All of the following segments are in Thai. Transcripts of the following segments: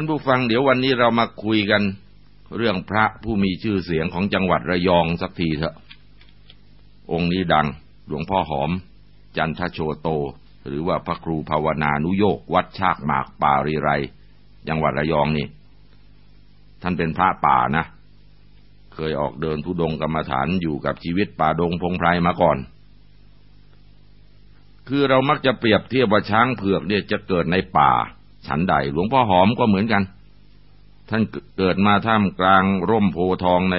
ท่านผู้ฟังเดี๋ยววันนี้เรามาคุยกันเรื่องพระผู้มีชื่อเสียงของจังหวัดระยองสักทีเถอะ องค์นี้ดังหลวงพ่อหอม จันทโชโต หรือว่าพระครูภาวนานุโยกวัดชากหมากป่ารีไร จังหวัดระยองนี่ ท่านเป็นพระป่านะ เคยออกเดินทุดงกรรมฐานอยู่กับชีวิตป่าดงพงไพรมาก่อน คือเรามักจะเปรียบเทียบว่าช้างเผือกเนี่ยจะเกิดในป่า ฉันใดหลวงพ่อหอมก็เหมือนกัน ท่านเกิดมาท่ามกลางร่มโพทองใน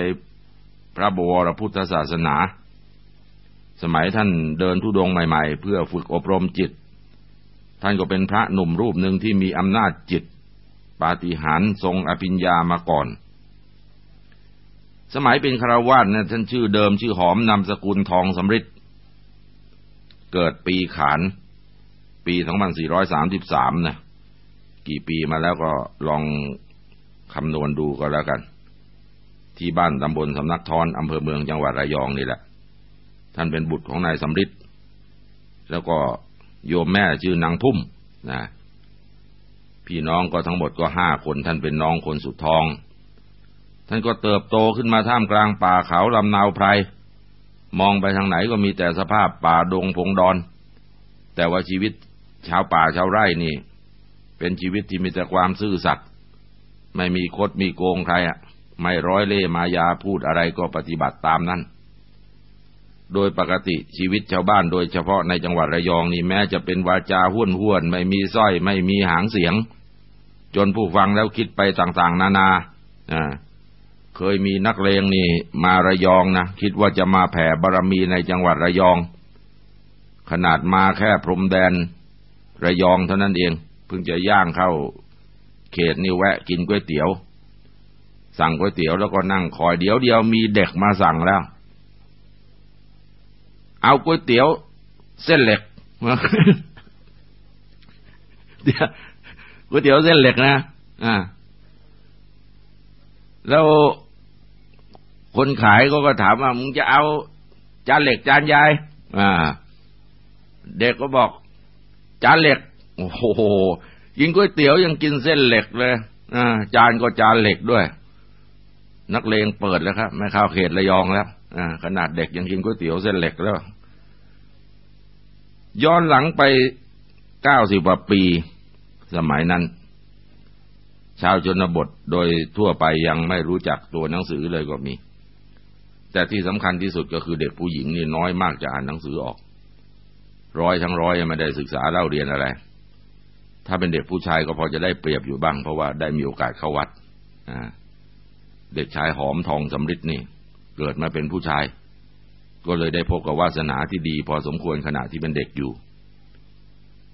พระบวรพุทธศาสนา สมัยท่านเดินทุดงใหม่ ๆ เพื่อฝึกอบรมจิต ท่านก็เป็นพระหนุ่มรูปหนึ่งที่มีอำนาจจิต ปาฏิหาริย์ทรงอภิญญามาก่อน สมัยเป็นคารวาสเนี่ยท่านชื่อเดิมชื่อหอมนามสกุลทองสำริดเกิดปีขาน ปี 2433นะ กี่ปีมาแล้วก็ลองคำนวณดูก็แล้วกัน ที่บ้านตำบลสำนักทอนอำเภอเมืองจังหวัดระยองนี่แหละ ท่านเป็นบุตรของนายสำริดแล้วก็โยมแม่ชื่อนางพุ่มนะพี่น้องก็ทั้งหมดก็ห้าคนท่านเป็นน้องคนสุดท้อง ท่านก็เติบโตขึ้นมาท่ามกลางป่าเขาลำนาวไพร มองไปทางไหนก็มีแต่สภาพป่าดงพงดอน แต่ว่าชีวิตชาวป่าชาวไร่นี่ เป็นชีวิตที่มีแต่ความซื่อสัตย์ไม่มีคดมีโกงใครอะ ไม่ร้อยเล่มายาพูดอะไรก็ปฏิบัติตามนั้น โดยปกติชีวิตชาวบ้านโดยเฉพาะในจังหวัดระยองนี่แม้จะเป็นวาจาห้วนห้วนไม่มีสร้อยไม่มีหางเสียง จนผู้ฟังแล้วคิดไปต่างๆ นานาอ่าเคยมีนักเลงนี่มาระยองนะคิดว่าจะมาแผ่บารมีในจังหวัดระยอง ขนาดมาแค่พรมแดนระยองเท่านั้นเอง พิ่งจะย่างเข้าเขตนี่แวะกินก๋วยเตี๋ยว สั่งก๋วยเตี๋ยวแล้วก็นั่งคอยเดี๋ยวเดียวมีเด็กมาสั่งแล้ว เอาก๋วยเตี๋ยว เส้นเหล็กก๋วยเตี๋ยวเส้นเหล็กนะอ่าแล้วคนขายก็ก็ถามว่ามึงจะเอาจานเหล็กจานใหญ่อ่า เด็กก็บอก จานเหล็ก โอ้โหกินก๋วยเตี๋ยวยังกินเส้นเหล็กเลยอ่าจานก็จานเหล็กด้วย นักเลงเปิดแล้วครับไม่ข้าวเขตระยองแล้วอ่าขนาดเด็กยังกินก๋วยเตี๋ยวเส้นเหล็กแล้ว ย้อนหลังไปเก้าสิบกว่าปี สมัยนั้น ชาวชนบทโดยทั่วไปยังไม่รู้จักตัวหนังสือเลยก็มี แต่ที่สำคัญที่สุดก็คือเด็กผู้หญิงนี่น้อยมากจะอ่านหนังสือออก ร้อยทั้งร้อยยังไม่ได้ศึกษาเล่าเรียนอะไร ถ้าเป็นเด็กผู้ชายก็พอจะได้เปรียบอยู่บ้าง เพราะว่าได้มีโอกาสเข้าวัดเด็กชายหอมทองสำริดนี่ เกิดมาเป็นผู้ชาย ก็เลยได้พบกับวาสนาที่ดี พอสมควรขณะที่เป็นเด็กอยู่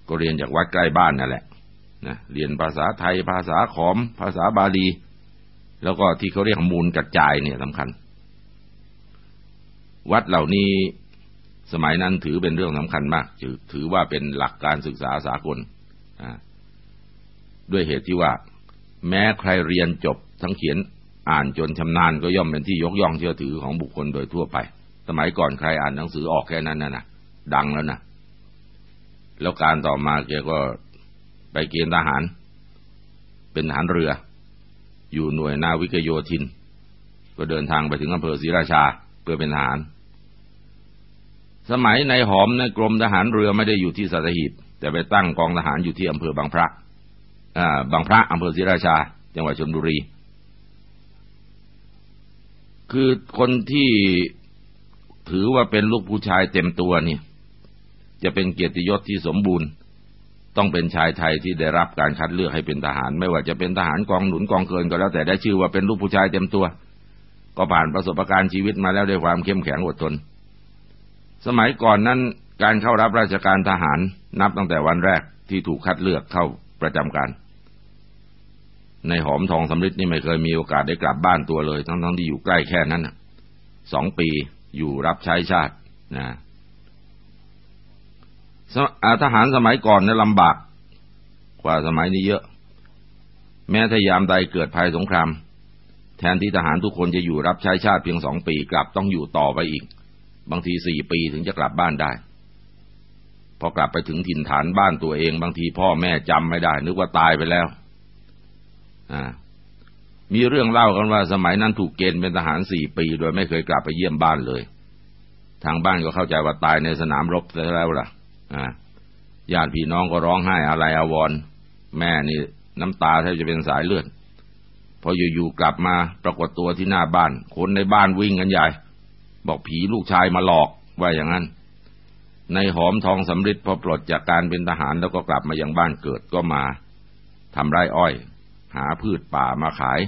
ก็เรียนจากวัดใกล้บ้านนั่นแหละนะเรียนภาษาไทย ภาษาขอม ภาษาบาลี แล้วก็ที่เขาเรียกมูลกระจายเนี่ยสำคัญ วัดเหล่านี้สมัยนั้นถือเป็นเรื่องสำคัญมาก ถือว่าเป็นหลักการศึกษาสากล ด้วยเหตุที่ว่า แม้ใครเรียนจบทั้งเขียนอ่านจนชำนาญก็ย่อมเป็นที่ยกย่องเชื่อถือของบุคคลโดยทั่วไป สมัยก่อนใครอ่านหนังสือออกแค่นั้นนะนะดังแล้วนะแล้วการต่อมาแกก็ไปเกณฑ์ทหาร เป็นทหารเรือ อยู่หน่วยนาวิกโยธิน ก็เดินทางไปถึงอำเภอศรีราชาเพื่อเป็นทหาร สมัยในหอมในกรมทหารเรือไม่ได้อยู่ที่สัตหีบ แต่ไปตั้งกองทหารอยู่ที่อำเภอบางพระบางพระอำเภอศรีราชา จังหวัดชลบุรี คือคนที่ถือว่าเป็นลูกผู้ชายเต็มตัวนี่จะเป็นเกียรติยศที่สมบูรณ์ ต้องเป็นชายไทยที่ได้รับการคัดเลือกให้เป็นทหาร ไม่ว่าจะเป็นทหารกองหนุนกองเกินก็แล้วแต่ได้ชื่อว่าเป็นลูกผู้ชายเต็มตัว ก็ผ่านประสบการณ์ชีวิตมาแล้วด้วยความเข้มแข็งอดทน สมัยก่อนนั้น การเข้ารับราชการทหารนับตั้งแต่วันแรกที่ถูกคัดเลือกเข้าประจำการ ในหอมทองสำริดนี่ไม่เคยมีโอกาสได้กลับบ้านตัวเลย ทั้งๆทที่อยู่ใกล้แค่นั้นสองปีอยู่รับใช้ชาตินะทหารสมัยก่อนเนี่ยลำบาก กว่าสมัยนี้เยอะ แม้ถ้ายามใดเกิดภัยสงคราม แทนที่ทหารทุกคนจะอยู่รับใช้ชาติเพียงสองปีกลับต้องอยู่ต่อไปอีก บางทีสี่ปีถึงจะกลับบ้านได้ พอกลับไปถึงถิ่นฐานบ้านตัวเองบางทีพ่อแม่จำไม่ได้ นึกว่าตายไปแล้วอ่ามีเรื่องเล่ากันว่าสมัยนั้นถูกเกณฑ์เป็นทหารสี่ปี โดยไม่เคยกลับไปเยี่ยมบ้านเลย ทางบ้านก็เข้าใจว่าตายในสนามรบแล้วล่ะญาติพี่น้องก็ร้องไห้อะไรอาวร แม่นี่น้ำตาแทบจะเป็นสายเลือดพออยู่ๆกลับมาปรากฏตัวที่หน้าบ้าน คนในบ้านวิ่งกันใหญ่ บอกผีลูกชายมาหลอกว่าอย่างนั้น ในหอมทองสำริดพอปลดจากการเป็นทหารแล้วก็กลับมายังบ้านเกิดก็มาทำไร่อ้อย หาพืชป่ามาขาย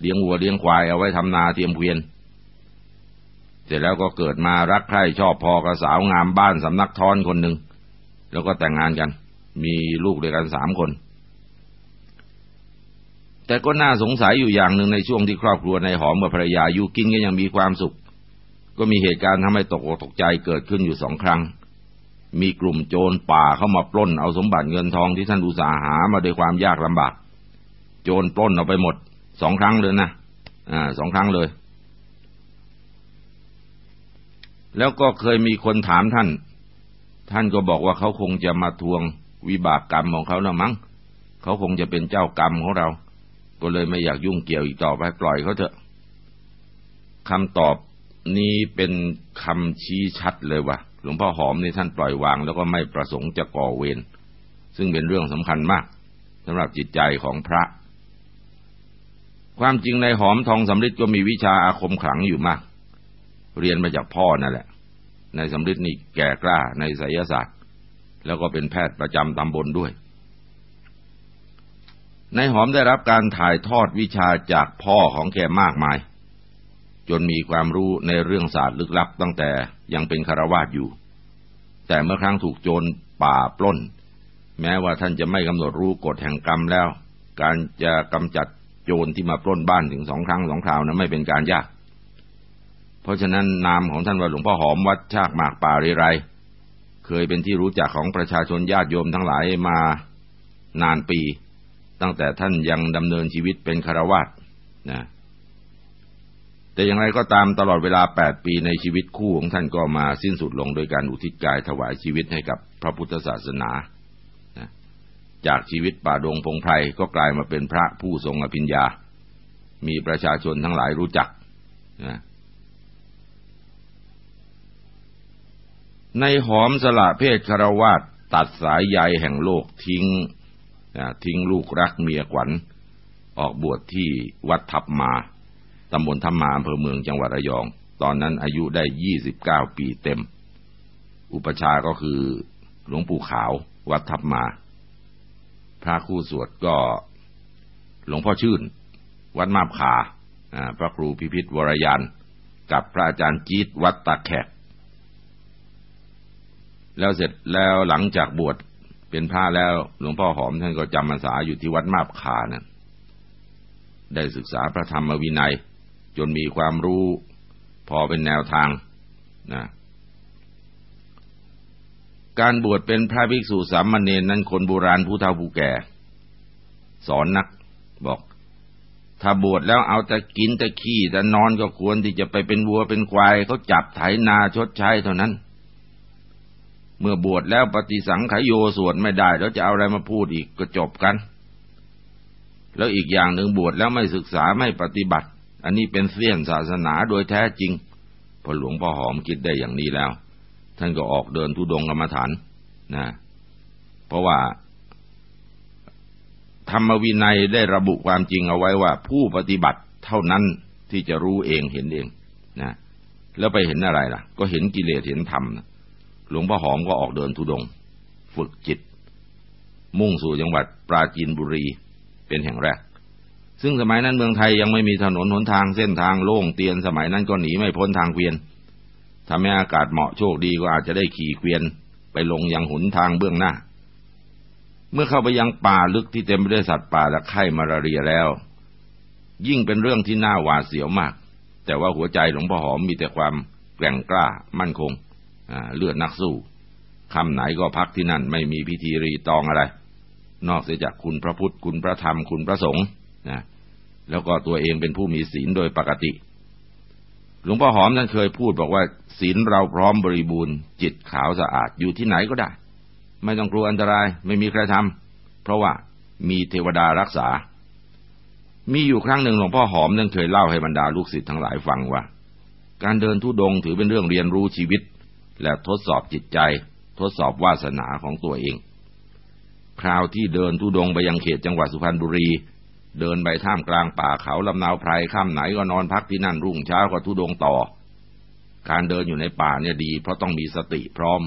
เลี้ยงวัวเลี้ยงควายเอาไว้ทำนาเตรียมเพียน เสร็จแล้วก็เกิดมารักใคร่ชอบพอกับสาวงามบ้านสำนักทอนคนหนึ่งแล้วก็แต่งงานกัน มีลูกด้วยกันสามคน แต่ก็น่าสงสัยอยู่อย่างหนึ่งในช่วงที่ครอบครัวในหอมกับภรรยาอยู่กินก็ยังมีความสุข ก็มีเหตุการณ์ทำให้ตกอกตกใจเกิดขึ้นอยู่สองครั้ง มีกลุ่มโจรป่าเข้ามาปล้นเอาสมบัติเงินทองที่ท่านอุตสาหามาด้วยความยากลำบาก โจรปล้นเอาไปหมดสองครั้งเลยนะอ่าสองครั้งเลย แล้วก็เคยมีคนถามท่าน ท่านก็บอกว่าเขาคงจะมาทวงวิบากกรรมของเขาแล้วมั้งเขาคงจะเป็นเจ้ากรรมของเรา ก็เลยไม่อยากยุ่งเกี่ยวอีกต่อไปปล่อยเขาเถอะคำตอบนี้เป็นคำชี้ชัดเลยว่า ลวงพ่อหอมนี่ท่านปล่อยวางแล้วก็ไม่ประสงค์จะก่อเวรซึ่งเป็นเรื่องสำคัญมากสำหรับจิตใจของพระ ความจริงในหอมทองสำริดก็มีวิชาอาคมขลังอยู่มาก เรียนมาจากพ่อนั่นแหละ ในสำริดนี่แก่กล้าในไสยศาสตร์ แล้วก็เป็นแพทย์ประจำตำบลด้วย ในหอมได้รับการถ่ายทอดวิชาจากพ่อของแกมากมาย จนมีความรู้ในเรื่องศาสตร์ลึกลับตั้งแต่ยังเป็นคารวาสอยู่ แต่เมื่อครั้งถูกโจรป่าปล้น แม้ว่าท่านจะไม่กำหนดรู้กฎแห่งกรรมแล้ว การจะกำจัดโจรที่มาปล้นบ้านถึงสองครั้งสองคราวนั้นไม่เป็นการยาก เพราะฉะนั้นนามของท่านว่าหลวงพ่อหอมวัดชากหมากป่าเรไร เคยเป็นที่รู้จักของประชาชนญาติโยมทั้งหลายมานานปี ตั้งแต่ท่านยังดำเนินชีวิตเป็นคารวาสนะ แต่อย่างไรก็ตามตลอดเวลาแปดปีในชีวิตคู่ของท่านก็มาสิ้นสุดลงโดยการอุทิศกายถวายชีวิตให้กับพระพุทธศาสนา จากชีวิตป่าดงพงไพรก็กลายมาเป็นพระผู้ทรงอภิญญา มีประชาชนทั้งหลายรู้จักในหอมสละเพศคารวาสตัดสายใยแห่งโลกทิ้งทิ้งลูกรักเมียขวัญ ออกบวชที่วัดทับมา ตำบลธรรมาอำเภอเมืองจังหวัดระยอง ตอนนั้นอายุได้ยี่สิบเก้าปีเต็ม อุปชาก็คือหลวงปู่ขาววัดทับมา พระคู่สวดก็หลวงพ่อชื่น วัดมาบขาพระครูพิพิธวรยันกับพระอาจารย์จีดวัดตาแขกแล้วเสร็จแล้วหลังจากบวชเป็นพระแล้วหลวงพ่อหอมท่านก็จำพรรษาอยู่ที่วัดมาบขานะ่ะได้ศึกษาพระธรรมวินัย จนมีความรู้ พอเป็นแนวทางนะการบวชเป็นพระภิกษุสามเณรนั้นคนโบราณผู้เฒ่าผู้แก่ สอนนักบอก ถ้าบวชแล้วเอาแต่กินแต่ขี้แต่นอนก็ควรที่จะไปเป็นวัวเป็นควายเขาจับไถนาชดใช้เท่านั้น เมื่อบวชแล้วปฏิสังขยโยสวดไม่ได้แล้วจะเอาอะไรมาพูดอีกก็จบกัน แล้วอีกอย่างหนึ่งบวชแล้วไม่ศึกษาไม่ปฏิบัติ อันนี้เป็นเสี้ยนศาสนาโดยแท้จริง พอหลวงพ่อหอมคิดได้อย่างนี้แล้ว ท่านก็ออกเดินทุดงกรรมฐานนะเพราะว่า ธรรมวินัยได้ระบุความจริงเอาไว้ว่า ผู้ปฏิบัติเท่านั้นที่จะรู้เองเห็นเองนะแล้วไปเห็นอะไรล่ะ ก็เห็นกิเลสเห็นธรรมนะหลวงพ่อหอมก็ออกเดินทุดง ฝึกจิต มุ่งสู่จังหวัดปราจีนบุรีเป็นแห่งแรก ซึ่งสมัยนั้นเมืองไทยยังไม่มีถนนหนทางเส้นทางโล่งเตียนสมัยนั้นก็หนีไม่พ้นทางเกวียนถ้าแม้อากาศเหมาะโชคดีก็อาจจะได้ขี่เกวียน ไปลงยังหนทางเบื้องหน้า เมื่อเข้าไปยังป่าลึกที่เต็มไปด้วยสัตว์ป่าและไข้มาลาเรียแล้ว ยิ่งเป็นเรื่องที่น่าหวาดเสียวมาก แต่ว่าหัวใจหลวงพ่อหอมมีแต่ความแกร่งกล้ามั่นคงเลือดนักสู้คำไหนก็พักที่นั่นไม่มีพิธีรีตองอะไร นอกเสียจากคุณพระพุทธคุณพระธรรมคุณพระสงฆ์ นะแล้วก็ตัวเองเป็นผู้มีศีลโดยปกติ หลวงพ่อหอมท่านเคยพูดบอกว่า ศีลเราพร้อมบริบูรณ์ จิตขาวสะอาดอยู่ที่ไหนก็ได้ ไม่ต้องกลัวอันตรายไม่มีใครทำเพราะว่ามีเทวดารักษา มีอยู่ครั้งหนึ่งหลวงพ่อหอมนั้นเคยเล่าให้บรรดาลูกศิษย์ทั้งหลายฟังว่า การเดินทุดงถือเป็นเรื่องเรียนรู้ชีวิต และทดสอบจิตใจ ทดสอบวาสนาของตัวเอง คราวที่เดินทุดงไปยังเขตจังหวัดสุพรรณบุรี เดินไปท่ามกลางป่าเขาลำนาวไพรข้ามไหนก็นอนพักที่นั่นรุ่งเช้าก็ทุดงต่อ การเดินอยู่ในป่าเนี่ยดี เพราะต้องมีสติพร้อม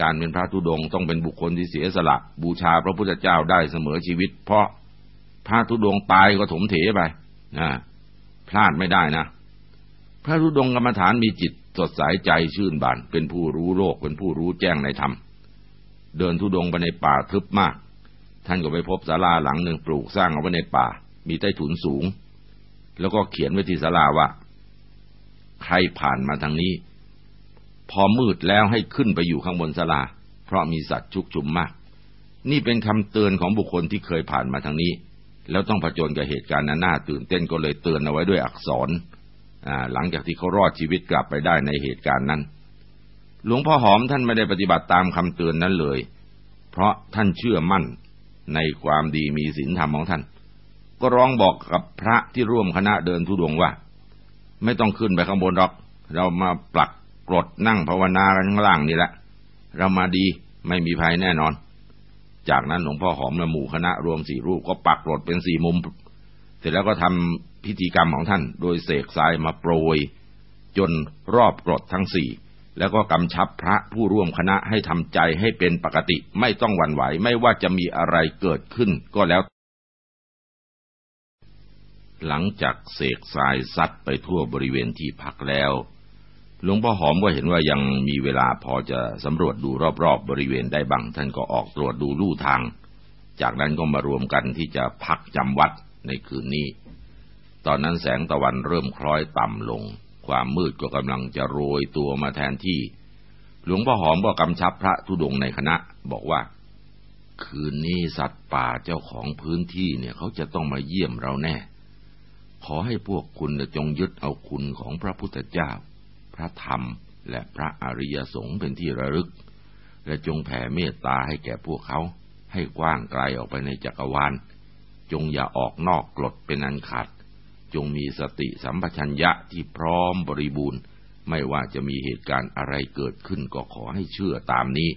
การเป็นพระทุดงต้องเป็นบุคคลที่เสียสละบูชาพระพุทธเจ้าได้เสมอชีวิต เพราะพระธุดงตายก็ถมเถไปนะพลาดไม่ได้นะ พระธุดงกรรมฐานมีจิตสดใสใจชื่นบานเป็นผู้รู้โลกเป็นผู้รู้แจ้งในธรรมเดินธุดงไปในป่าทึบมาก ท่านก็ไปพบศาลาหลังหนึ่งปลูกสร้างเอาไว้ในป่า มีใต้ถุนสูง แล้วก็เขียนไว้ที่ศาลาว่า ใครผ่านมาทางนี้ พอมืดแล้วให้ขึ้นไปอยู่ข้างบนศาลา เพราะมีสัตว์ชุกชุมมาก นี่เป็นคำเตือนของบุคคลที่เคยผ่านมาทางนี้ แล้วต้องผจญกับเหตุการณ์นั้นน่าตื่นเต้นก็เลยเตือนเอาไว้ด้วยอักษรหลังจากที่เขารอดชีวิตกลับไปได้ในเหตุการณ์นั้น หลวงพ่อหอมท่านไม่ได้ปฏิบัติตามคำเตือนนั้นเลย เพราะท่านเชื่อมั่น ในความดีมีศีลธรรมของท่าน ก็ร้องบอกกับพระที่ร่วมคณะเดินทุดงว่า ไม่ต้องขึ้นไปข้างบนหรอก เรามาปลักกรดนั่งภาวนากันข้างล่างนี่แหละ เรามาดีไม่มีภัยแน่นอน จากนั้นหลวงพ่อหอมและหมู่คณะรวมสี่รูปก็ปักกรดเป็นสี่มุม เสร็จแล้วก็ทำพิธีกรรมของท่าน โดยเสกทรายมาโปรย จนรอบกรดทั้งสี่ แล้วก็กำชับพระผู้ร่วมคณะให้ทำใจให้เป็นปกติไม่ต้องหวั่นไหวไม่ว่าจะมีอะไรเกิดขึ้นก็แล้ว หลังจากเสกทรายซัดไปทั่วบริเวณที่พักแล้ว หลวงพ่อหอมก็เห็นว่ายังมีเวลาพอจะสำรวจดูรอบๆบบริเวณได้บ้าง ท่านก็ออกตรวจดูลู่ทาง จากนั้นก็มารวมกันที่จะพักจำวัดในคืนนี้ ตอนนั้นแสงตะวันเริ่มคล้อยต่ำลง ความมืดก็กำลังจะโรยตัวมาแทนที่ หลวงพ่อหอมก็กำชับพระธุดงในคณะ บอกว่า คืนนี้สัตว์ป่าเจ้าของพื้นที่เนี่ยเขาจะต้องมาเยี่ยมเราแน่ ขอให้พวกคุณจงยึดเอาคุณของพระพุทธเจ้า พระธรรมและพระอริยสงฆ์เป็นที่ระลึก และจงแผ่เมตตาให้แก่พวกเขา ให้กว้างไกลออกไปในจักรวาลจงอย่าออกนอกกฎเป็นอันขาด จงมีสติสัมปชัญญะที่พร้อมบริบูรณ์ ไม่ว่าจะมีเหตุการณ์อะไรเกิดขึ้นก็ขอให้เชื่อตามนี้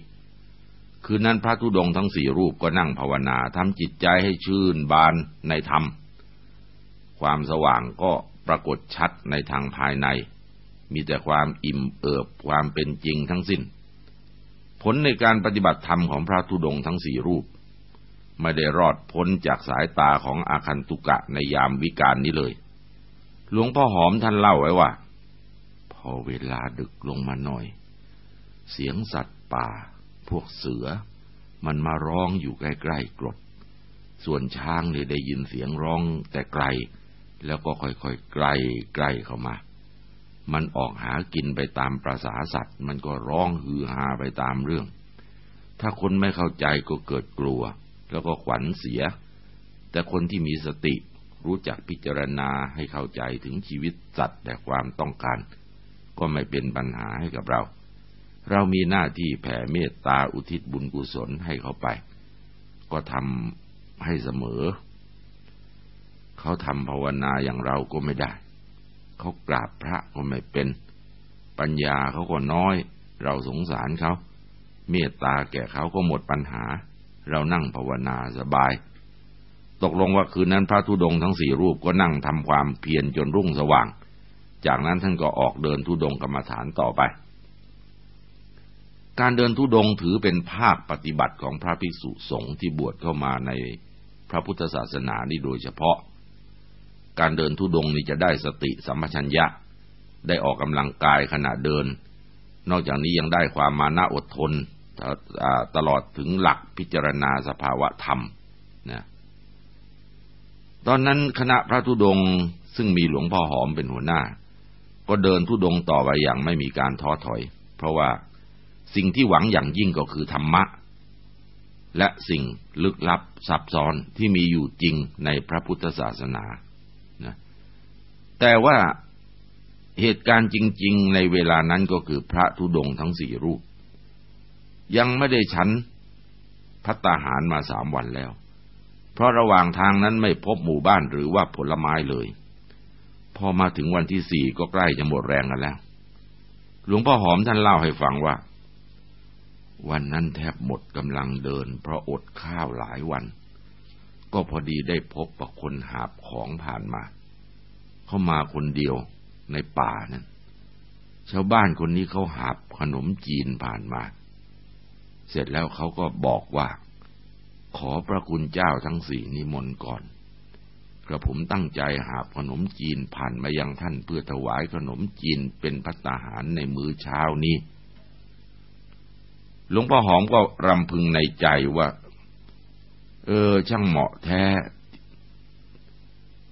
คืนนั้นพระธุดงทั้งสี่รูปก็นั่งภาวนาทำจิตใจให้ชื่นบานในธรรม ความสว่างก็ปรากฏชัดในทางภายใน มีแต่ความอิ่มเอิบความเป็นจริงทั้งสิน้น ผลในการปฏิบัติธรรมของพระธุดงทั้งสี่รูปไม่ได้รอดพ้นจากสายตาของอาคันตุกะในยามวิกาลนี้เลย หลวงพ่อหอมท่านเล่าไว้ว่า พอเวลาดึกลงมาหน่อย เสียงสัตว์ป่า พวกเสือ มันมาร้องอยู่ใกล้ๆกรด ส่วนช้างเนี่ยได้ยินเสียงร้องแต่ไกล แล้วก็ค่อยๆใกล้ใกลเข้ามา มันออกหากินไปตามประสาสัตว์ มันก็ร้องฮือฮาไปตามเรื่อง ถ้าคนไม่เข้าใจก็เกิดกลัว แล้วก็ขวัญเสีย แต่คนที่มีสติ รู้จักพิจารณาให้เข้าใจถึงชีวิตสัตว์แต่ความต้องการ ก็ไม่เป็นปัญหาให้กับเรา เรามีหน้าที่แผ่เมตตาอุทิศบุญกุศลให้เขาไป ก็ทำให้เสมอ เขาทำภาวนาอย่างเราก็ไม่ได้ เขากราบพระก็ไม่เป็น ปัญญาเขาก็น้อย เราสงสารเขา เมตตาแก่เขาก็หมดปัญหา เรานั่งภาวนาสบาย ตกลงว่าคืนนั้นพระธุดงทั้งสี่รูปก็นั่งทำความเพียรจนรุ่งสว่าง จากนั้นท่านก็ออกเดินธุดงกรรมฐานต่อไป การเดินธุดงถือเป็นภาคปฏิบัติของพระภิกษุสงฆ์ที่บวชเข้ามาในพระพุทธศาสนานี้โดยเฉพาะ การเดินทุดงนี้จะได้สติสัมปชัญญะ ได้ออกกำลังกายขณะเดิน นอกจากนี้ยังได้ความมานะอดทนตลอดถึงหลักพิจารณาสภาวะธรรม ตอนนั้นคณะพระธุดงซึ่งมีหลวงพ่อหอมเป็นหัวหน้า ก็เดินทุดงต่อไปอย่างไม่มีการท้อถอย เพราะว่าสิ่งที่หวังอย่างยิ่งก็คือธรรมะ และสิ่งลึกลับซับซ้อนที่มีอยู่จริงในพระพุทธศาสนาแต่ว่าเหตุการณ์จริง ๆ ในเวลานั้นก็คือพระธุดงทั้งสี่รูป ยังไม่ได้ฉันพัตตาหารมาสามวันแล้ว เพราะระหว่างทางนั้นไม่พบหมู่บ้านหรือว่าผลไม้เลย พอมาถึงวันที่สี่ก็ใกล้จะหมดแรงกันแล้ว หลวงพ่อหอมท่านเล่าให้ฟังว่า วันนั้นแทบหมดกำลังเดิน เพราะอดข้าวหลายวัน ก็พอดีได้พบกับคนหาบของผ่านมา เขามาคนเดียวในป่านั้นชาวบ้านคนนี้เขาหาบขนมจีนผ่านมา เสร็จแล้วเขาก็บอกว่า ขอพระคุณเจ้าทั้งสี่นิมนต์ก่อน กระผมตั้งใจหาขนมจีนผ่านมายังท่านเพื่อถวายขนมจีนเป็นพัตตาหารในมื้อเช้านี้หลวงพ่อหอมก็รำพึงในใจว่า เออ ช่างเหมาะแท้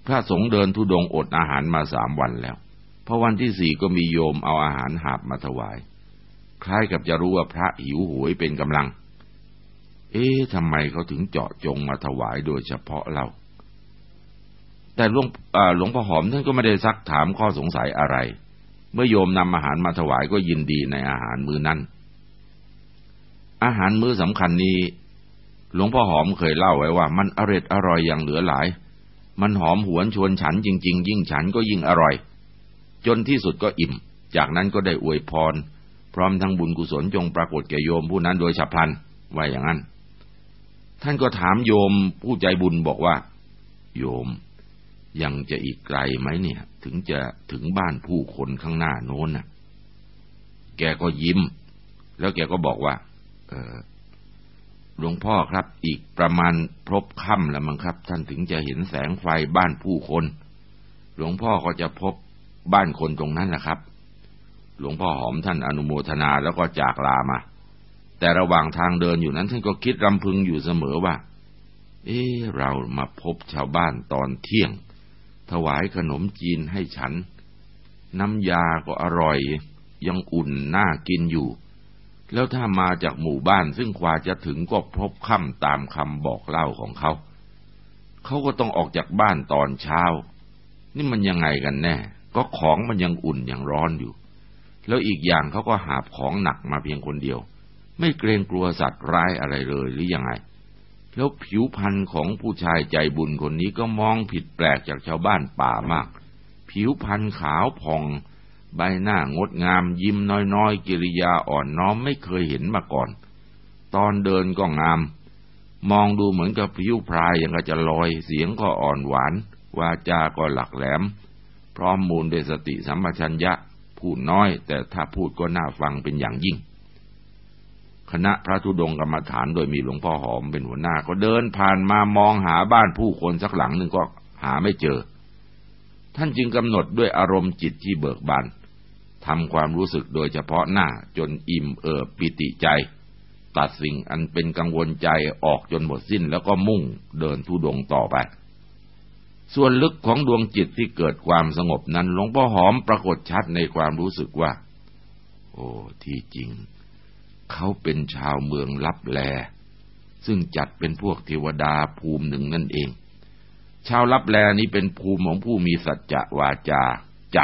พระสงฆ์เดินทุดงอดอาหารมาสามวันแล้วพอวันที่สี่ก็มีโยมเอาอาหารหาบมาถวาย คล้ายกับจะรู้ว่าพระหิวโหวยเป็นกำลัง เอ๊ะทำไมเขาถึงเจาะจงมาถวายโดยเฉพาะเรา แต่หลวงหลวงพ่อหอมท่านก็ไม่ได้ซักถามข้อสงสัยอะไร เมื่อโยมนำอาหารมาถวายก็ยินดีในอาหารมื้อนั้น อาหารมื้อสำคัญนี้ หลวงพ่อหอมเคยเล่าไว้ว่า มันอร่อยอร่อยอย่างเหลือหลาย มันหอมหวนชวนฉันจริง ๆ ยิ่งฉันก็ยิ่งอร่อย จนที่สุดก็อิ่ม จากนั้นก็ได้อวยพร พร้อมทั้งบุญกุศลจงปรากฏแก่โยมผู้นั้นโดยฉับพลันว่าอย่างนั้น ท่านก็ถามโยมผู้ใจบุญบอกว่า โยมยังจะอีกไกลไหมเนี่ย ถึงจะถึงบ้านผู้คนข้างหน้าโน้นน่ะ แกก็ยิ้ม แล้วแกก็บอกว่า เออหลวงพ่อครับ อีกประมาณพบค่ำแล้วมั้งครับ ท่านถึงจะเห็นแสงไฟบ้านผู้คน หลวงพ่อก็จะพบบ้านคนตรงนั้นแหละครับ หลวงพ่อหอมท่านอนุโมทนาแล้วก็จากลามา แต่ระหว่างทางเดินอยู่นั้นท่านก็คิดรำพึงอยู่เสมอว่า เออเรามาพบชาวบ้านตอนเที่ยง ถวายขนมจีนให้ฉัน น้ำยาก็อร่อย ยังอุ่นน่ากินอยู่ แล้วถ้ามาจากหมู่บ้านซึ่งกว่าจะถึงก็พบค่ำตามคำบอกเล่าของเขา เขาก็ต้องออกจากบ้านตอนเช้า นี่มันยังไงกันแน่ ก็ของมันยังอุ่นยังร้อนอยู่ แล้วอีกอย่างเขาก็หาบของหนักมาเพียงคนเดียว ไม่เกรงกลัวสัตว์ร้ายอะไรเลยหรือยังไง แล้วผิวพรรณของผู้ชายใจบุญคนนี้ก็มองผิดแปลกจากชาวบ้านป่ามาก ผิวพรรณขาวผ่อง ใบหน้างดงามยิ้มน้อยๆ กิริยาอ่อนน้อมไม่เคยเห็นมาก่อน ตอนเดินก็งาม มองดูเหมือนกับผิวพรายย่างกับจะลอย เสียงก็อ่อนหวาน วาจาก็หลักแหลม พร้อมมูลด้วยสติสัมปชัญญะ พูดน้อย แต่ถ้าพูดก็น่าฟังเป็นอย่างยิ่ง คณะพระธุดงกรรมฐานโดยมีหลวงพ่อหอมเป็นหัวหน้า ก็เดินผ่านมามองหาบ้านผู้คนสักหลังหนึ่งก็หาไม่เจอ ท่านจึงกำหนดด้วยอารมณ์จิตที่เบิกบานทำความรู้สึกโดยเฉพาะหน้าจนอิ่มเอิบปิติใจ ตัดสิ่งอันเป็นกังวลใจออกจนหมดสิ้นแล้วก็มุ่งเดินทุดงต่อไป ส่วนลึกของดวงจิตที่เกิดความสงบนั้นหลวงพ่อหอมปรากฏชัดในความรู้สึกว่า โอ้ที่จริง เขาเป็นชาวเมืองลับแล ซึ่งจัดเป็นพวกเทวดาภูมิหนึ่งนั่นเอง ชาวลับแลนี้เป็นภูมิของผู้มีสัจจะวาจาใจ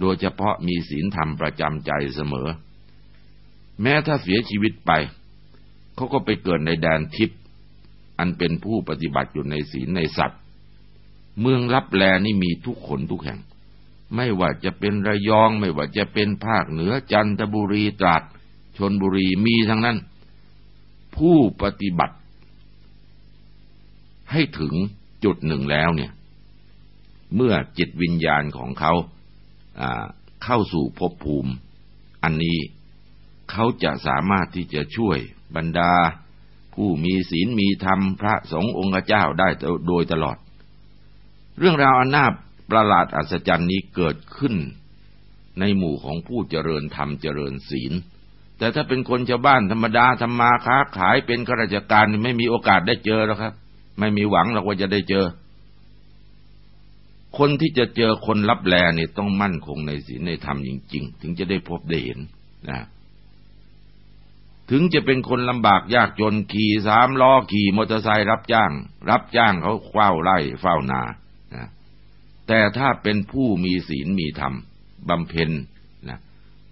โดยเฉพาะมีศีลธรรมประจำใจเสมอ แม้ถ้าเสียชีวิตไป เขาก็ไปเกิดในแดนทิพย์อันเป็นผู้ปฏิบัติอยู่ในศีลในสัตว์ เมืองรับแลนี่มีทุกคนทุกแห่งไม่ว่าจะเป็นระยองไม่ว่าจะเป็นภาคเหนือจันทบุรีตราด ชนบุรีมีทั้งนั้น ผู้ปฏิบัติ ให้ถึงจุดหนึ่งแล้วเนี่ย เมื่อจิตวิญญาณของเขาเข้าสู่ภพภูมิ อันนี้เขาจะสามารถที่จะช่วยบรรดา ผู้มีศีลมีธรรมพระสงฆ์องค์เจ้าได้โดยตลอด เรื่องราวอันน่าประหลาดอัศจรรย์นี้เกิดขึ้นในหมู่ของผู้เจริญธรรมเจริญศีล แต่ถ้าเป็นคนชาวบ้านธรรมดาทำมาค้าขายเป็นข้าราชการไม่มีโอกาสได้เจอแล้วครับ ไม่มีหวังหรอกว่าจะได้เจอ คนที่จะเจอคนรับแลเนี่ยต้องมั่นคงในศีลในธรรมจริง ๆ ถึงจะได้พบได้เห็นนะถึงจะเป็นคนลำบากยากจนขี่สามล้อขี่มอเตอร์ไซค์รับจ้าง รับจ้างเขาเฝ้าไร่เฝ้านานะแต่ถ้าเป็นผู้มีศีลมีธรรมบำเพ็ญ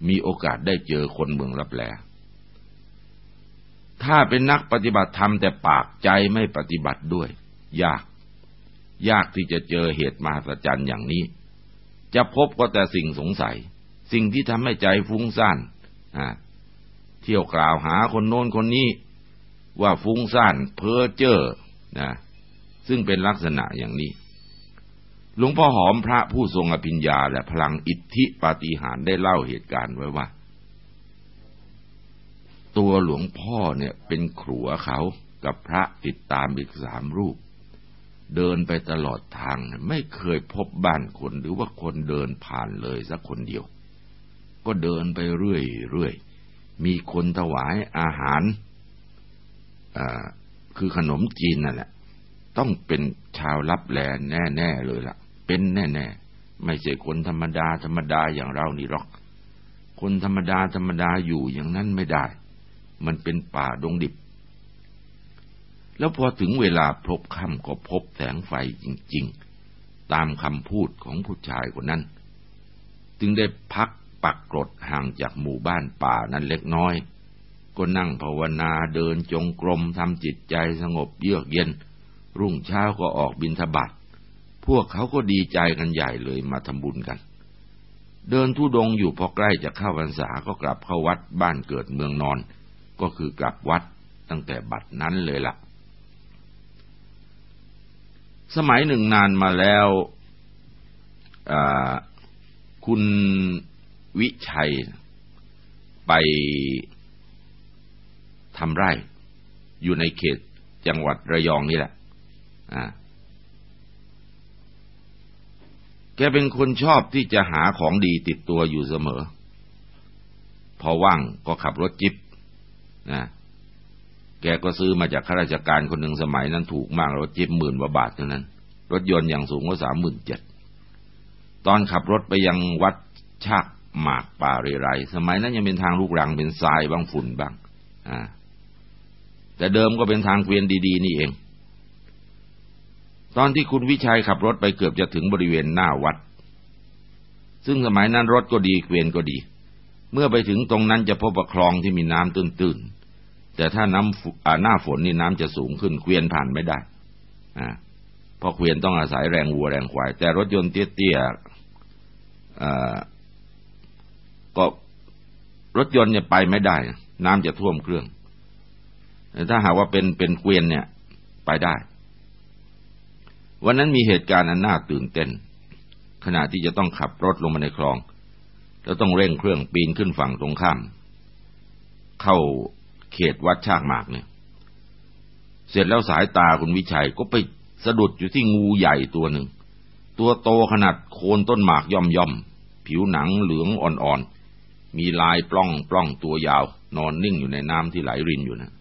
มีโอกาสได้เจอคนเมืองรับแล ถ้าเป็นนักปฏิบัติธรรมแต่ปากใจไม่ปฏิบัติด้วย ยาก ยากที่จะเจอเหตุมหัศจรรย์อย่างนี้ จะพบก็แต่สิ่งสงสัย สิ่งที่ทำให้ใจฟุ้งซ่านเที่ยวกล่าวหาคนโน้นคนนี้ ว่าฟุ้งซ่านเพ้อเจ้อนะซึ่งเป็นลักษณะอย่างนี้ หลวงพ่อหอมพระผู้ทรงอภิญญาและพลังอิทธิปาฏิหาริย์ได้เล่าเหตุการณ์ไว้ว่า ตัวหลวงพ่อเนี่ยเป็นขรัวเขากับพระติดตามอีกสามรูป เดินไปตลอดทางไม่เคยพบบ้านคนหรือว่าคนเดินผ่านเลยสักคนเดียว ก็เดินไปเรื่อยๆมีคนถวายอาหารคือขนมจีนนั่นแหละต้องเป็นชาวรับแลแน่ ๆ เลยละ่ะ เป็นแน่ๆ ไม่ใช่คนธรรมดาธรรมดาอย่างเรานี่หรอก คนธรรมดาธรรมดาอยู่อย่างนั้นไม่ได้ มันเป็นป่าดงดิบ แล้วพอถึงเวลาพบค่ำก็พบแสงไฟจริง ๆ ตามคำพูดของผู้ชายคนนั้น จึงได้พักปักกรดห่างจากหมู่บ้านป่านั้นเล็กน้อย ก็นั่งภาวนาเดินจงกรมทำจิตใจสงบเยือกเย็น รุ่งเช้าก็ออกบินทบาท พวกเขาก็ดีใจกันใหญ่เลยมาทำบุญกัน เดินทุดงอยู่พอใกล้จะเข้าพรรษาก็กลับเข้าวัดบ้านเกิดเมืองนอน ก็คือกลับวัดตั้งแต่บัดนั้นเลยละ่ะ สมัยหนึ่งนานมาแล้วคุณวิชัยไปทำไร่ อยู่ในเขตจังหวัดระยองนี่แหละแกเป็นคนชอบที่จะหาของดีติดตัวอยู่เสมอ พอว่างก็ขับรถจิบนะแกก็ซื้อมาจากข้าราชการคนหนึ่งสมัยนั้นถูกมากรถจิบหมื่นกว่าบาทเท่านั้น รถยนต์อย่างสูงก็สามหมื่นเจ็ดตอนขับรถไปยังวัดชากหมากป่าเรไร สมัยนั้นยังเป็นทางลูกรังเป็นทรายบางฝุ่นบ้าง อ่า แต่เดิมก็เป็นทางเกวียนดี ๆ นี่เอง ตอนที่คุณวิชัยขับรถไปเกือบจะถึงบริเวณหน้าวัด ซึ่งสมัยนั้นรถก็ดีเกวียนก็ดี เมื่อไปถึงตรงนั้นจะพบว่าคลองที่มีน้ำตื้นๆ แต่ถ้าน้ำหน้าฝนนี่น้ำจะสูงขึ้นเกวียนผ่านไม่ได้อ่าเพราะเกวียนต้องอาศัยแรงวัวแรงควาย แต่รถยนต์เตี้ยๆก็รถยนต์เนี่ยไปไม่ได้ น้ำจะท่วมเครื่องแต่ถ้าหากว่าเป็นเป็นเกวียนเนี่ย ไปได้ วันนั้นมีเหตุการณ์อันน่าตื่นเต้น ขณะที่จะต้องขับรถลงมาในคลอง แล้วต้องเร่งเครื่องปีนขึ้นฝั่งตรงข้าม เข้าเขตวัดชากหมากเนี่ย เสร็จแล้วสายตาคุณวิชัยก็ไปสะดุดอยู่ที่งูใหญ่ตัวหนึ่ง ตัวโตขนาดโคนต้นหมากย่อมย่อม ผิวหนังเหลืองอ่อนๆ มีลายปล้องปล้องตัวยาว นอนนิ่งอยู่ในน้ำที่ไหลรินอยู่นะ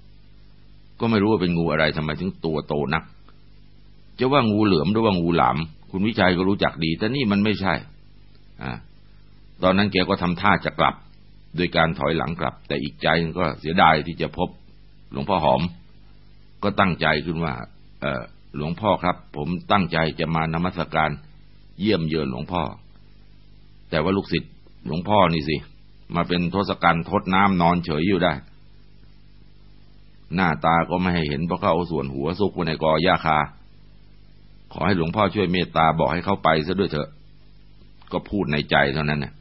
ก็ไม่รู้ว่าเป็นงูอะไรทำไมถึงตัวโตนัก จะว่างูเหลือมหรือว่างูหลาม คุณวิชัยก็รู้จักดี แต่นี่มันไม่ใช่อตอนนั้นแกก็ทำท่าจะกลับ โดยการถอยหลังกลับ แต่อีกใจก็เสียดายที่จะพบ หลวงพ่อหอม ก็ตั้งใจขึ้นว่า เออหลวงพ่อครับ ผมตั้งใจจะมานมัสการเยี่ยมเยือนหลวงพ่อ แต่ว่าลูกศิษย์หลวงพ่อนี่สิ มาเป็นทศกัณฐ์ทดน้ำนอนเฉยอยู่ได้ หน้าตาก็ไม่ให้เห็นเพราะเขาเอาส่วนหัวซุกไว้ในกอหญ้าคา ขอให้หลวงพ่อช่วยเมตตาบอกให้เขาไปซะด้วยเถอะ ก็พูดในใจเท่านั้นนะ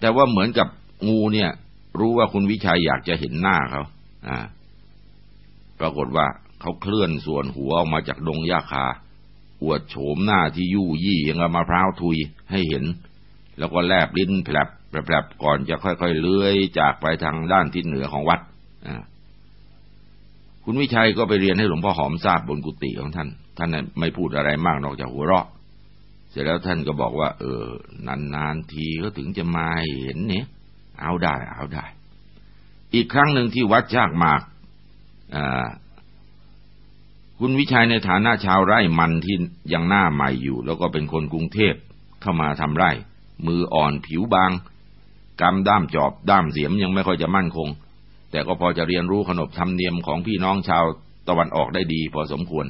แต่ว่าเหมือนกับงูเนี่ย รู้ว่าคุณวิชัยอยากจะเห็นหน้าเขาอ่าปรากฏว่าเขาเคลื่อนส่วนหัวออกมาจากดงหญ้าคา อวดโฉมหน้าที่ยู่ยี่ยังกับมะพร้าวทุยให้เห็น แล้วก็แลบลิ้นแผลบแผลบก่อนจะค่อยๆเลื้อยจากไปทางด้านทิศเหนือของวัดอ่า คุณวิชัยก็ไปเรียนให้หลวงพ่อหอมทราบบนกุฏิของท่าน ท่านไม่พูดอะไรมากนอกจากหัวเราะ เสร็จแล้วท่านก็บอกว่า เออ นานๆทีก็ถึงจะมาเห็นเนี่ย เอาได้ เอาได้ อีกครั้งหนึ่งที่วัดจากมากคุณวิชัยในฐานะชาวไร่มันที่ยังหน้าใหม่อยู่ แล้วก็เป็นคนกรุงเทพเข้ามาทำไร่ มืออ่อนผิวบางกำด้ามจอบด้ามเสียมยังไม่ค่อยจะมั่นคง แต่ก็พอจะเรียนรู้ขนบธรรมเนียมของพี่น้องชาวตะวันออกได้ดีพอสมควร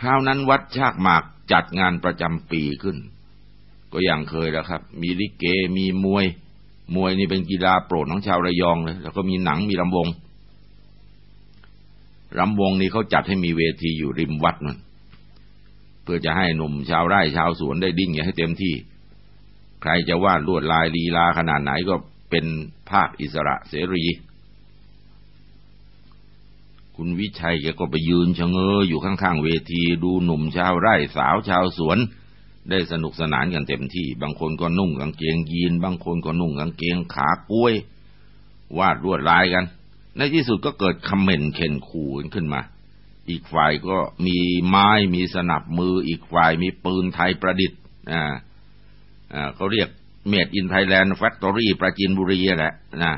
คราวนั้นวัดชากหมากจัดงานประจำปีขึ้น ก็อย่างเคยแล้วครับ มีลิเกมีมวย มวยนี่เป็นกีฬาโปรดของชาวระยองเลย แล้วก็มีหนังมีลำวงรำวงนี้เขาจัดให้มีเวทีอยู่ริมวัดนั่นเพื่อจะให้หนุ่มชาวไร่ชาวสวนได้ดิ้นให้เต็มที่ ใครจะวาดลวดลายลีลาขนาดไหนก็ เป็นภาคอิสระเสรี คุณวิชัยแกก็ไปยืนชะเง้ออยู่ข้างๆเวทีดูหนุ่มชาวไร่สาวชาวสวน ได้สนุกสนานกันเต็มที่ บางคนก็นุ่งกางเกงยีน บางคนก็นุ่งกางเกงขาก๊วย วาดลวดลายกัน ในที่สุดก็เกิดเขม่นเข่นขู่ขึ้นมาอีกฝ่ายก็มีไม้มีสนับมือ อีกฝ่ายมีปืนไทยประดิษฐ์อ่าอ่าเขาเรียก made in Thailand factory ปราจีนบุรีแหละนะ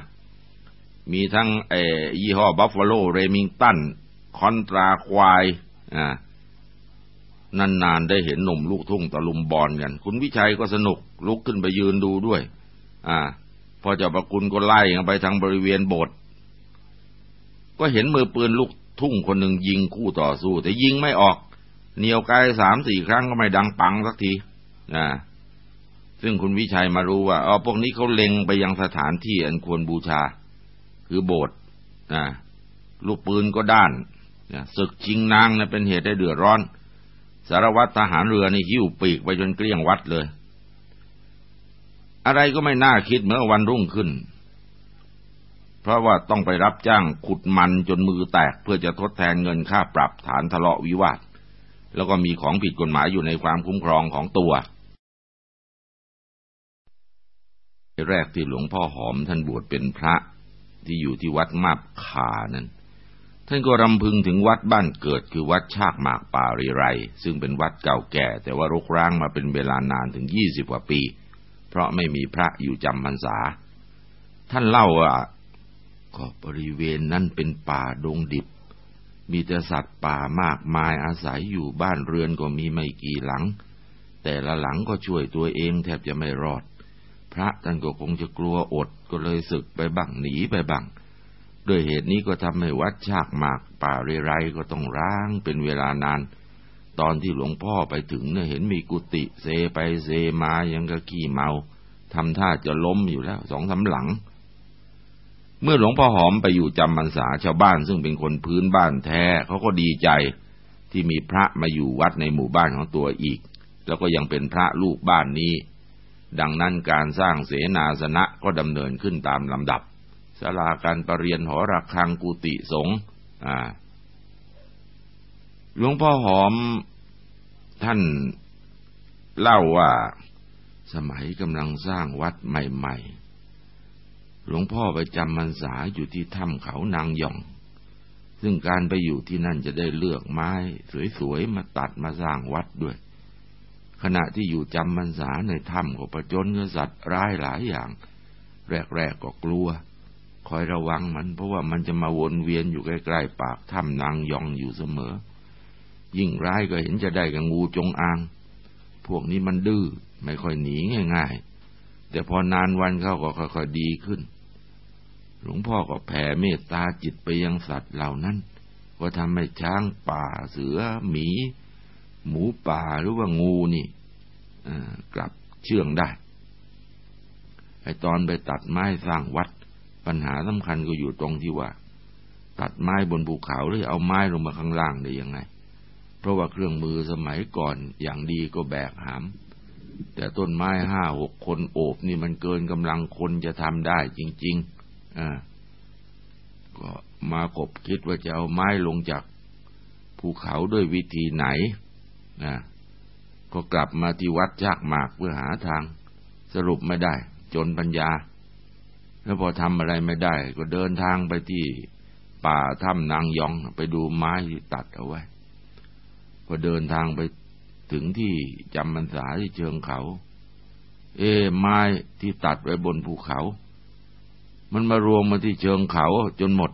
มีทั้งเอยี่ห้อ Buffalo Remington คอนตราควายอ่านานๆได้เห็นหนุ่มลูกทุ่งตะลุมบอลกัน คุณวิชัยก็สนุกลุกขึ้นไปยืนดูด้วย อ่า พอเจ้าประคุณก็ไล่ไปทางบริเวณโบสถ์ก็เห็นมือปืนลูกทุ่งคนหนึ่งยิงคู่ต่อสู้ แต่ยิงไม่ออกเหนียวไกลสามสี่ครั้งก็ไม่ดังปังสักทีนะ ซึ่งคุณวิชัยมารู้ว่าอ๋อพวกนี้เขาเล็งไปยังสถานที่อันควรบูชา คือโบสถ์นะลูกปืนก็ด้านนะศึกชิงนางนะเป็นเหตุให้เดือดร้อน สารวัตรทหารเรือนี่หิ้วปีกไปจนเกลี้ยงวัดเลย อะไรก็ไม่น่าคิดเมื่อวันรุ่งขึ้น เพราะว่าต้องไปรับจ้างขุดมันจนมือแตกเพื่อจะทดแทนเงินค่าปรับฐานทะเลาะวิวาท แล้วก็มีของผิดกฎหมายอยู่ในความคุ้มครองของตัว แรกที่หลวงพ่อหอมท่านบวชเป็นพระที่อยู่ที่วัดมาบขานั้น ท่านก็รำพึงถึงวัดบ้านเกิดคือวัดชากหมากป่าริไร ซึ่งเป็นวัดเก่าแก่ แต่ว่ารกร้างมาเป็นเวลานานถึงยี่สิบกว่าปี เพราะไม่มีพระอยู่จำพรรษา ท่านเล่าว่าก็บริเวณนั้นเป็นป่าดงดิบ มีแต่สัตว์ป่ามากมายอาศัยอยู่บ้านเรือนก็มีไม่กี่หลัง แต่ละหลังก็ช่วยตัวเองแทบจะไม่รอด พระท่านก็คงจะกลัวอดก็เลยศึกไปบังหนีไปบังด้วยเหตุนี้ก็ทำให้วัดชากหมากป่าเรไรก็ต้องร้างเป็นเวลานาน ตอนที่หลวงพ่อไปถึงเนี่ยเห็นมีกุฏิเซไปเซมายังกะขี้เมาทำท่าจะล้มอยู่แล้วสองสาหลัง เมื่อหลวงพ่อหอมไปอยู่จำพรรษาชาวบ้านซึ่งเป็นคนพื้นบ้านแท้เขาก็ดีใจที่มีพระมาอยู่วัดในหมู่บ้านของตัวอีก แล้วก็ยังเป็นพระลูกบ้านนี้ ดังนั้นการสร้างเสนาสนะก็ดำเนินขึ้นตามลำดับศาลาการประเรียนหอระฆังกุฏิสงฆ์หลวงพ่อหอมท่านเล่าว่าสมัยกำลังสร้างวัดใหม่ๆ หลวงพ่อไปจำพรรษาอยู่ที่ถ้ำเขานางยอง ซึ่งการไปอยู่ที่นั่นจะได้เลือกไม้ สวยๆ มาตัดมาสร้างวัดด้วย ขณะที่อยู่จำพรรษาในถ้ำก็ประจนกับสัตว์ร้ายหลายอย่าง แรกๆก็กลัว คอยระวังมันเพราะว่ามันจะมาวนเวียนอยู่ใกล้ๆปากถ้ำนางยองอยู่เสมอ ยิ่งร้ายก็เห็นจะได้กับงูจงอาง พวกนี้มันดื้อไม่ค่อยหนีง่ายๆ แต่พอนานวันเขาก็ค่อยๆดีขึ้น หลวงพ่อก็แผ่เมตตาจิตไปยังสัตว์เหล่านั้นว่าทำให้ช้างป่าเสือหมี หมูป่าหรือว่างูนี่กลับเชื่องได้ไอตอนไปตัดไม้สร้างวัด ปัญหาสำคัญก็อยู่ตรงที่ว่า ตัดไม้บนภูเขาหรือเอาไม้ลงมาข้างล่างได้ยังไง เพราะว่าเครื่องมือสมัยก่อนอย่างดีก็แบกหาม แต่ต้นไม้ห้าหกคนโอบนี่มันเกินกำลังคนจะทำได้จริงๆก็มากบคิดว่าจะเอาไม้ลงจากภูเขาด้วยวิธีไหน นะก็กลับมาที่วัดยากหมากเพื่อหาทางสรุปไม่ได้ จนปัญญา แล้วพอทำอะไรไม่ได้ ก็เดินทางไปที่ป่าถ้ำนางยองไปดูไม้ที่ตัดเอาไว้พอเดินทางไปถึงที่จำพรรษาที่เชิงเขา เอ้ไม้ที่ตัดไว้บนภูเขา มันมารวมมาที่เชิงเขาจนหมด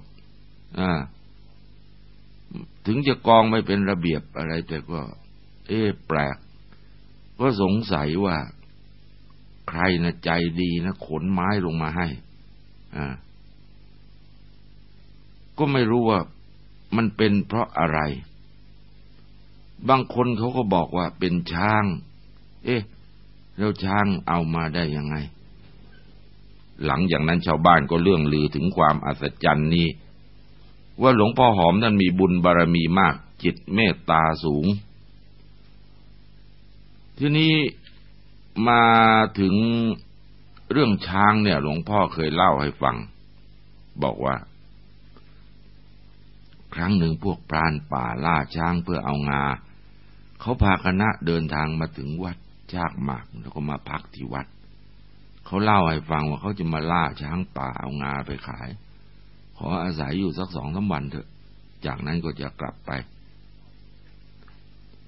อ่า ถึงจะกองไม่เป็นระเบียบอะไรแต่ก็ เอ๊แปลก ก็สงสัยว่า ใครนะใจดีนะขนไม้ลงมาให้ อ่า ก็ไม่รู้ว่ามันเป็นเพราะอะไร บางคนเขาก็บอกว่าเป็นช้าง เอ๊ะ แล้วช้างเอามาได้ยังไง หลังจากนั้นชาวบ้านก็เรื่องลือถึงความอัศจรรย์นี้ว่าหลวงพ่อหอมนั้นมีบุญบารรมีมาก จิตเมตตาสูง ทีนี้มาถึงเรื่องช้างเนี่ย หลวงพ่อเคยเล่าให้ฟัง บอกว่า ครั้งหนึ่งพวกปราณป่าล่าช้างเพื่อเอางา เขาพาคณะเดินทางมาถึงวัดจากหมากแล้วก็มาพักที่วัด เขาเล่าให้ฟังว่าเขาจะมาล่าช้างป่าเอางาไปขาย ขออาศัยอยู่สักสองสาวันเถอะ จากนั้นก็จะกลับไป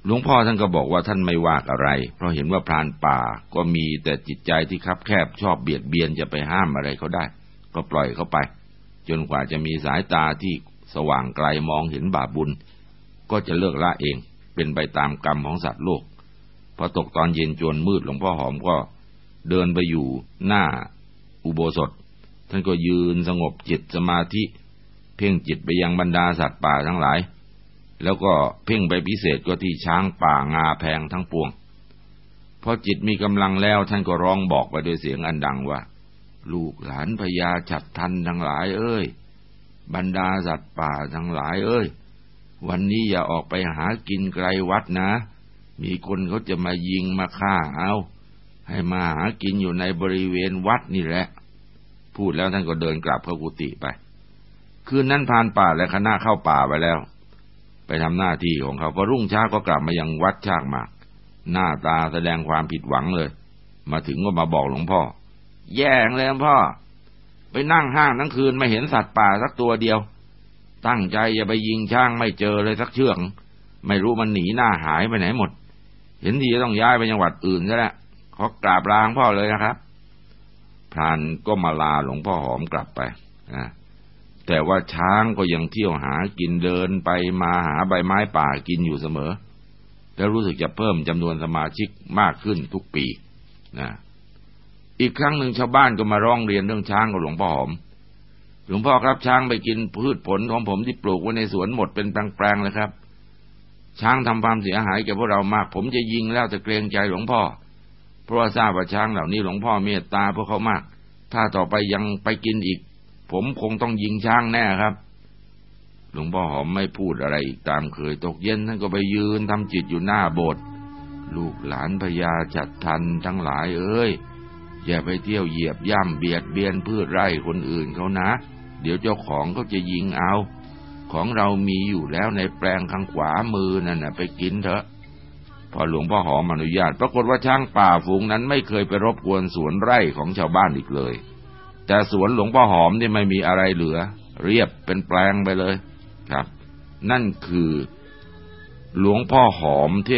หลวงพ่อท่านก็บอกว่าท่านไม่ว่าอะไร เพราะเห็นว่าพรานป่าก็มีแต่จิตใจที่คับแคบชอบเบียดเบียนจะไปห้ามอะไรเขาได้ ก็ปล่อยเขาไป จนกว่าจะมีสายตาที่สว่างไกลมองเห็นบาปบุญ ก็จะเลิกละเอง เป็นไปตามกรรมของสัตว์โลกพอตกตอนเย็นจวนมืดหลวงพ่อหอมก็เดินไปอยู่หน้าอุโบสถ ท่านก็ยืนสงบจิตสมาธิ เพ่งจิตไปยังบรรดาสัตว์ป่าทั้งหลาย แล้วก็เพ่งไปพิเศษก็ที่ช้างป่างาแพงทั้งปวงพอจิตมีกำลังแล้วท่านก็ร้องบอกไปด้วยเสียงอันดังว่า ลูกหลานพญาฉัดทันทั้งหลายเอ้ย บรรดาสัตว์ป่าทั้งหลายเอ้ย วันนี้อย่าออกไปหากินไกลวัดนะ มีคนเขาจะมายิงมาฆ่าเอา ให้มาหากินอยู่ในบริเวณวัดนี่แหละ พูดแล้วท่านก็เดินกลับเข้ากุฏิไป คืนนั้นพานป่าและคณะเข้าป่าไปแล้ว ไปทำหน้าที่ของเขาพอรุ่งเช้าก็กลับมายังวัดชากมาก หน้าตาแสดงความผิดหวังเลย มาถึงก็มาบอกหลวงพ่อ แย่งเลยหลวงพ่อ ไปนั่งห้างทั้งคืนไม่เห็นสัตว์ป่าสักตัวเดียว ตั้งใจอย่าไปยิงช้างไม่เจอเลยสักเชือกไม่รู้มันหนีหน้าหายไปไหนหมด เห็นทีจะต้องย้ายไปจังหวัดอื่นซะแล้วขอกราบลางพ่อเลยนะครับพรานก็มาลาหลวงพ่อหอมกลับไปนะ แต่ว่าช้างก็ยังเที่ยวหากินเดินไปมาหาใบไม้ป่ากินอยู่เสมอ แล้วรู้สึกจะเพิ่มจำนวนสมาชิกมากขึ้นทุกปีนะอีกครั้งหนึ่งชาวบ้านก็มาร้องเรียนเรื่องช้างกับหลวงพ่อหอม หลวงพ่อครับช้างไปกินพืชผลของผมที่ปลูกไว้ในสวนหมดเป็นแปลงๆเลยครับ ช้างทำความเสียหายแก่พวกเรามาก ผมจะยิงแล้วจะเกรงใจหลวงพ่อ เพราะว่าทราบว่าช้างเหล่านี้หลวงพ่อเมตตาพวกเขามาก ถ้าต่อไปยังไปกินอีก ผมคงต้องยิงช้างแน่ครับ หลวงพ่อหอมไม่พูดอะไรอีกตามเคยตกเย็นท่านก็ไปยืนทำจิตอยู่หน้าโบสถ์ลูกหลานพญาจัดทันทั้งหลายเอ้ย อย่าไปเที่ยวเหยียบย่ำเบียดเบียนพืชไร่คนอื่นเขานะ เดี๋ยวเจ้าของเขาจะยิงเอา ของเรามีอยู่แล้วในแปลงข้างขวามือนั่นนะไปกินเถอะ พอหลวงพ่อหอมอนุญาต ปรากฏว่าช้างป่าฝูงนั้นไม่เคยไปรบกวนสวนไร่ของชาวบ้านอีกเลย แต่สวนหลวงพ่อหอมนี่ไม่มีอะไรเหลือ เรียบเป็นแปลงไปเลยครับ นั่นคือหลวงพ่อหอมเทพ